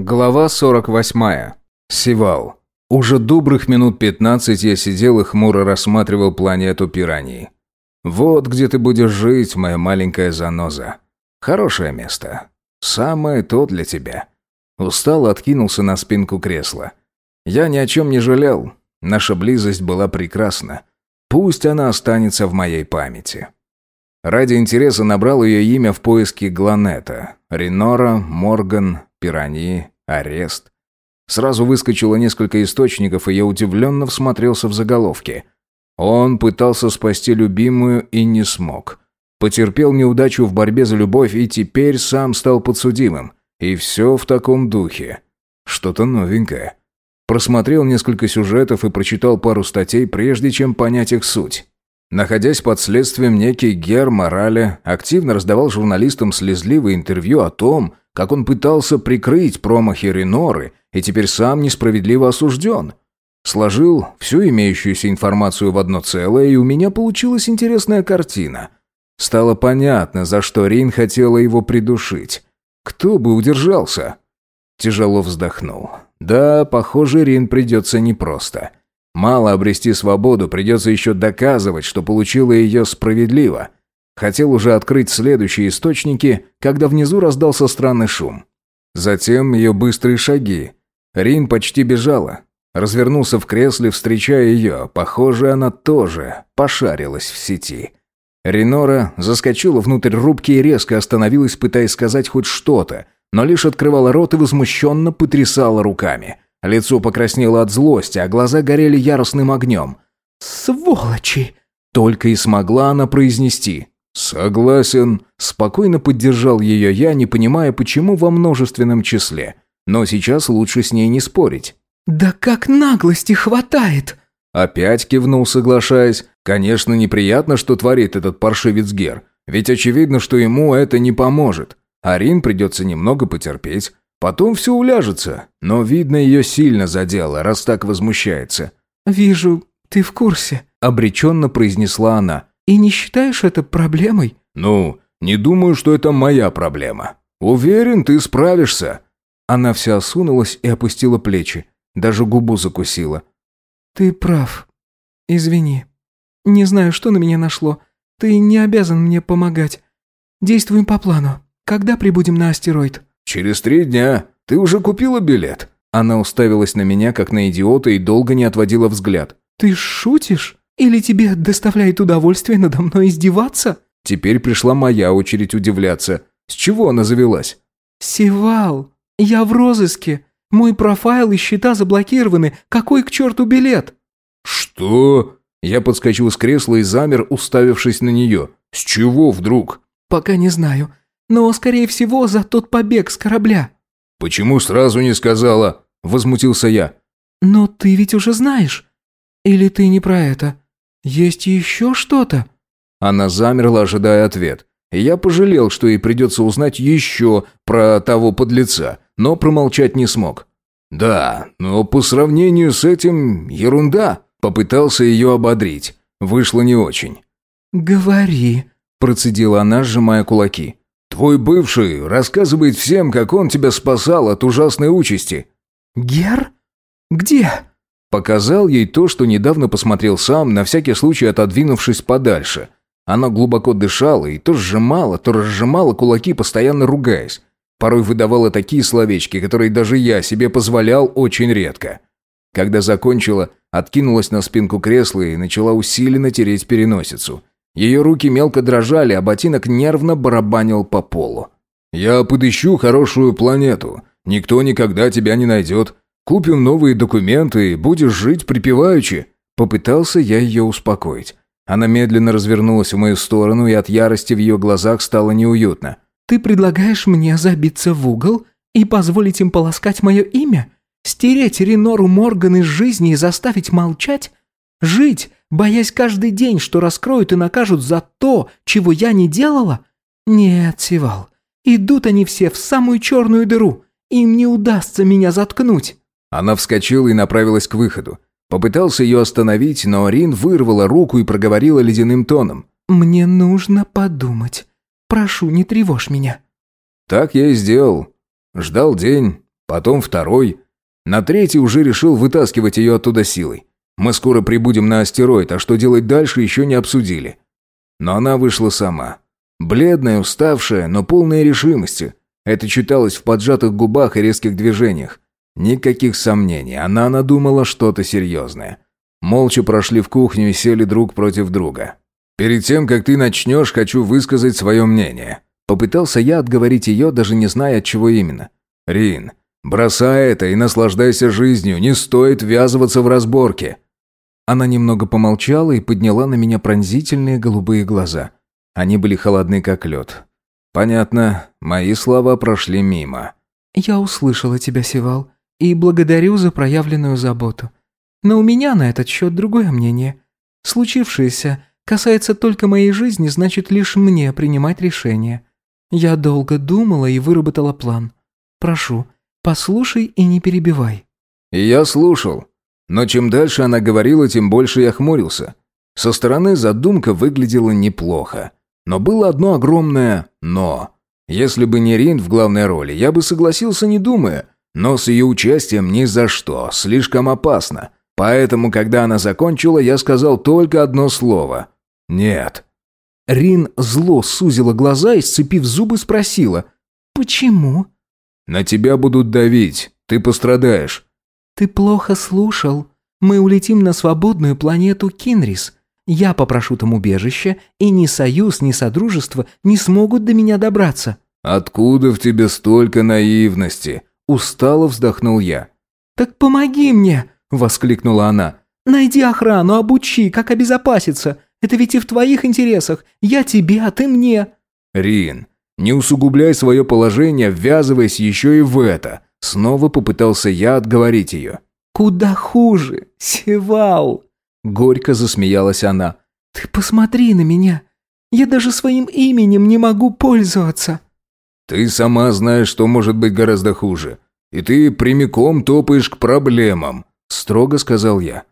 Глава 48. Севал. Уже добрых минут 15 я сидел и хмуро рассматривал планету пираньи. Вот где ты будешь жить, моя маленькая заноза. Хорошее место. Самое то для тебя. Устал, откинулся на спинку кресла. Я ни о чем не жалел. Наша близость была прекрасна. Пусть она останется в моей памяти. Ради интереса набрал ее имя в поиске Гланета. Ренора, Морган, Пираньи, Арест. Сразу выскочило несколько источников, и я удивленно всмотрелся в заголовки. Он пытался спасти любимую и не смог. Потерпел неудачу в борьбе за любовь и теперь сам стал подсудимым. И все в таком духе. Что-то новенькое. Просмотрел несколько сюжетов и прочитал пару статей, прежде чем понять их суть. Находясь под следствием, некий Гер Морале активно раздавал журналистам слезливые интервью о том, как он пытался прикрыть промахи Реноры и теперь сам несправедливо осужден. Сложил всю имеющуюся информацию в одно целое, и у меня получилась интересная картина. Стало понятно, за что Рин хотела его придушить. Кто бы удержался? Тяжело вздохнул. Да, похоже, Рин придется непросто. Мало обрести свободу, придется еще доказывать, что получила ее справедливо. Хотел уже открыть следующие источники, когда внизу раздался странный шум. Затем ее быстрые шаги. Рин почти бежала. Развернулся в кресле, встречая ее. Похоже, она тоже пошарилась в сети. Ренора заскочила внутрь рубки и резко остановилась, пытаясь сказать хоть что-то, но лишь открывала рот и возмущенно потрясала руками. Лицо покраснело от злости, а глаза горели яростным огнем. «Сволочи!» Только и смогла она произнести. «Согласен», – спокойно поддержал ее я, не понимая, почему во множественном числе. Но сейчас лучше с ней не спорить. «Да как наглости хватает!» Опять кивнул, соглашаясь. Конечно, неприятно, что творит этот паршивец Гер. Ведь очевидно, что ему это не поможет. Арин придется немного потерпеть. Потом все уляжется. Но, видно, ее сильно задело, раз так возмущается. «Вижу, ты в курсе», — обреченно произнесла она. «И не считаешь это проблемой?» «Ну, не думаю, что это моя проблема. Уверен, ты справишься». Она вся осунулась и опустила плечи. Даже губу закусила. «Ты прав. Извини. Не знаю, что на меня нашло. Ты не обязан мне помогать. Действуем по плану. Когда прибудем на астероид?» «Через три дня. Ты уже купила билет?» Она уставилась на меня, как на идиота, и долго не отводила взгляд. «Ты шутишь? Или тебе доставляет удовольствие надо мной издеваться?» Теперь пришла моя очередь удивляться. С чего она завелась? «Севал, я в розыске. Мой профайл и счета заблокированы. Какой к черту билет?» «Что?» Я подскочил с кресла и замер, уставившись на нее. «С чего вдруг?» «Пока не знаю. Но, скорее всего, за тот побег с корабля». «Почему сразу не сказала?» Возмутился я. «Но ты ведь уже знаешь. Или ты не про это? Есть еще что-то?» Она замерла, ожидая ответ. я пожалел, что ей придется узнать еще про того подлеца, но промолчать не смог. «Да, но по сравнению с этим ерунда», — попытался ее ободрить. Вышло не очень. «Говори», — процедила она, сжимая кулаки. «Твой бывший рассказывает всем, как он тебя спасал от ужасной участи». «Гер? Где?» Показал ей то, что недавно посмотрел сам, на всякий случай отодвинувшись подальше. Она глубоко дышала и то сжимала, то разжимала кулаки, постоянно ругаясь. Порой выдавала такие словечки, которые даже я себе позволял очень редко. Когда закончила, откинулась на спинку кресла и начала усиленно тереть переносицу. Ее руки мелко дрожали, а ботинок нервно барабанил по полу. «Я подыщу хорошую планету. Никто никогда тебя не найдет. Купим новые документы и будешь жить припеваючи». Попытался я ее успокоить. Она медленно развернулась в мою сторону, и от ярости в ее глазах стало неуютно. «Ты предлагаешь мне забиться в угол и позволить им полоскать мое имя? Стереть Ренору Морган из жизни и заставить молчать? Жить, боясь каждый день, что раскроют и накажут за то, чего я не делала? Нет, Сивал, идут они все в самую черную дыру. Им не удастся меня заткнуть». Она вскочила и направилась к выходу. Попытался ее остановить, но Рин вырвала руку и проговорила ледяным тоном. «Мне нужно подумать. Прошу, не тревожь меня». Так я и сделал. Ждал день, потом второй. На третий уже решил вытаскивать ее оттуда силой. Мы скоро прибудем на астероид, а что делать дальше, еще не обсудили. Но она вышла сама. Бледная, уставшая, но полная решимости. Это читалось в поджатых губах и резких движениях. Никаких сомнений, она надумала что-то серьезное. Молча прошли в кухню и сели друг против друга. «Перед тем, как ты начнешь, хочу высказать свое мнение». Попытался я отговорить ее, даже не зная, от чего именно. «Рин, бросай это и наслаждайся жизнью, не стоит ввязываться в разборки». Она немного помолчала и подняла на меня пронзительные голубые глаза. Они были холодны, как лед. «Понятно, мои слова прошли мимо». «Я услышала тебя, Севал, и благодарю за проявленную заботу. Но у меня на этот счет другое мнение. Случившееся касается только моей жизни, значит, лишь мне принимать решение. Я долго думала и выработала план. Прошу, послушай и не перебивай». Я слушал. Но чем дальше она говорила, тем больше я хмурился. Со стороны задумка выглядела неплохо. Но было одно огромное «но». Если бы не Рин в главной роли, я бы согласился, не думая. Но с ее участием ни за что, слишком опасно. Поэтому, когда она закончила, я сказал только одно слово. «Нет». Рин зло сузила глаза и, сцепив зубы, спросила. «Почему?» «На тебя будут давить. Ты пострадаешь». «Ты плохо слушал. Мы улетим на свободную планету Кинрис. Я попрошу там убежище, и ни союз, ни содружество не смогут до меня добраться». «Откуда в тебе столько наивности?» Устало вздохнул я. «Так помоги мне!» – воскликнула она. «Найди охрану, обучи, как обезопаситься. Это ведь и в твоих интересах. Я тебе, а ты мне». «Рин, не усугубляй свое положение, ввязываясь еще и в это». Снова попытался я отговорить ее. «Куда хуже, Севал!» Горько засмеялась она. «Ты посмотри на меня. Я даже своим именем не могу пользоваться». «Ты сама знаешь, что может быть гораздо хуже. И ты прямиком топаешь к проблемам», — строго сказал я.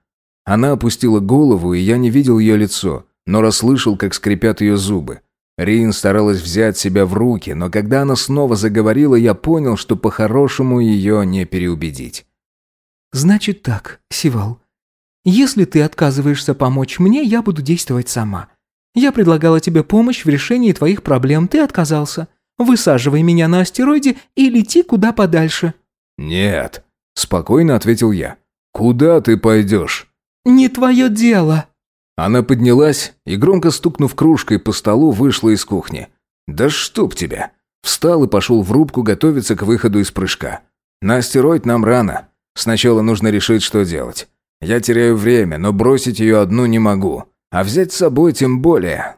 Она опустила голову, и я не видел ее лицо, но расслышал, как скрипят ее зубы. Рин старалась взять себя в руки, но когда она снова заговорила, я понял, что по-хорошему ее не переубедить. «Значит так, Сивал. Если ты отказываешься помочь мне, я буду действовать сама. Я предлагала тебе помощь в решении твоих проблем, ты отказался. Высаживай меня на астероиде и лети куда подальше». «Нет», – спокойно ответил я. «Куда ты пойдешь?» «Не твое дело». Она поднялась и, громко стукнув кружкой по столу, вышла из кухни. «Да чтоб тебя!» Встал и пошел в рубку готовиться к выходу из прыжка. «На астероид нам рано. Сначала нужно решить, что делать. Я теряю время, но бросить ее одну не могу. А взять с собой тем более.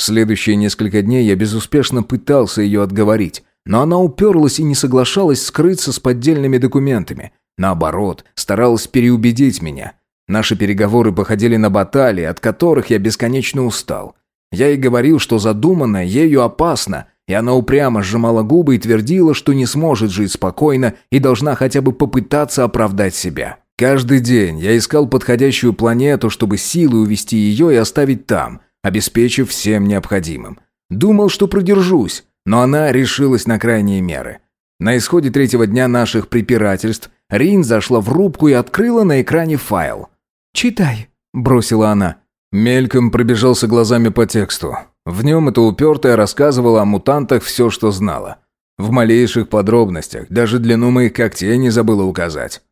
Следующие несколько дней я безуспешно пытался ее отговорить, но она уперлась и не соглашалась скрыться с поддельными документами. Наоборот, старалась переубедить меня. Наши переговоры походили на баталии, от которых я бесконечно устал. Я ей говорил, что задуманное ею опасно, и она упрямо сжимала губы и твердила, что не сможет жить спокойно и должна хотя бы попытаться оправдать себя. Каждый день я искал подходящую планету, чтобы силой увести ее и оставить там – обеспечив всем необходимым. Думал, что продержусь, но она решилась на крайние меры. На исходе третьего дня наших препирательств Рин зашла в рубку и открыла на экране файл. «Читай», – бросила она. Мельком пробежался глазами по тексту. В нем эта упертая рассказывала о мутантах все, что знала. В малейших подробностях, даже длину моих когтей не забыла указать.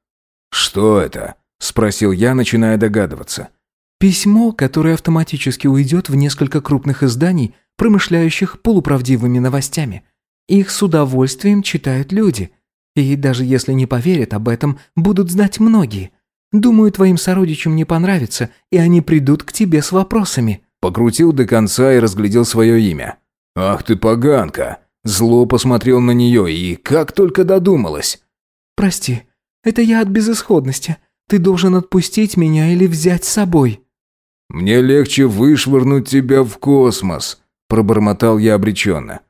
«Что это?» – спросил я, начиная догадываться. Письмо, которое автоматически уйдет в несколько крупных изданий, промышляющих полуправдивыми новостями. Их с удовольствием читают люди. И даже если не поверят об этом, будут знать многие. Думаю, твоим сородичам не понравится, и они придут к тебе с вопросами». Покрутил до конца и разглядел свое имя. «Ах ты поганка!» Зло посмотрел на нее и как только додумалась. «Прости, это я от безысходности. Ты должен отпустить меня или взять с собой». «Мне легче вышвырнуть тебя в космос», – пробормотал я обреченно.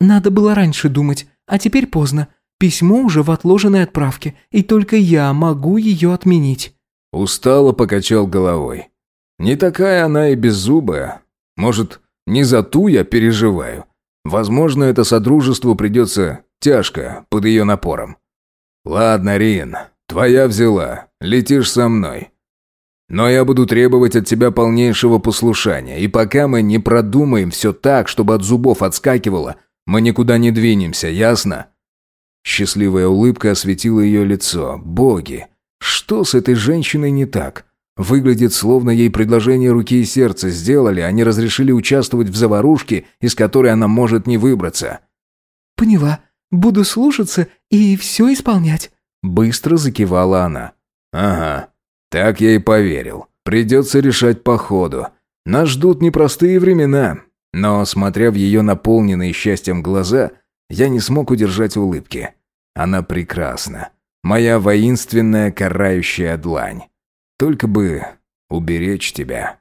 «Надо было раньше думать, а теперь поздно. Письмо уже в отложенной отправке, и только я могу ее отменить». Устало покачал головой. «Не такая она и беззубая. Может, не за ту я переживаю. Возможно, это содружеству придется Тяжко, под ее напором. «Ладно, Рин, твоя взяла. Летишь со мной. Но я буду требовать от тебя полнейшего послушания, и пока мы не продумаем все так, чтобы от зубов отскакивало, мы никуда не двинемся, ясно?» Счастливая улыбка осветила ее лицо. «Боги! Что с этой женщиной не так?» Выглядит, словно ей предложение руки и сердца сделали, они разрешили участвовать в заварушке, из которой она может не выбраться. «Поняла. Буду слушаться и все исполнять», — быстро закивала она. «Ага. Так я и поверил. Придется решать по ходу. Нас ждут непростые времена». Но, смотря в ее наполненные счастьем глаза, я не смог удержать улыбки. Она прекрасна. Моя воинственная карающая длань. Только бы уберечь тебя.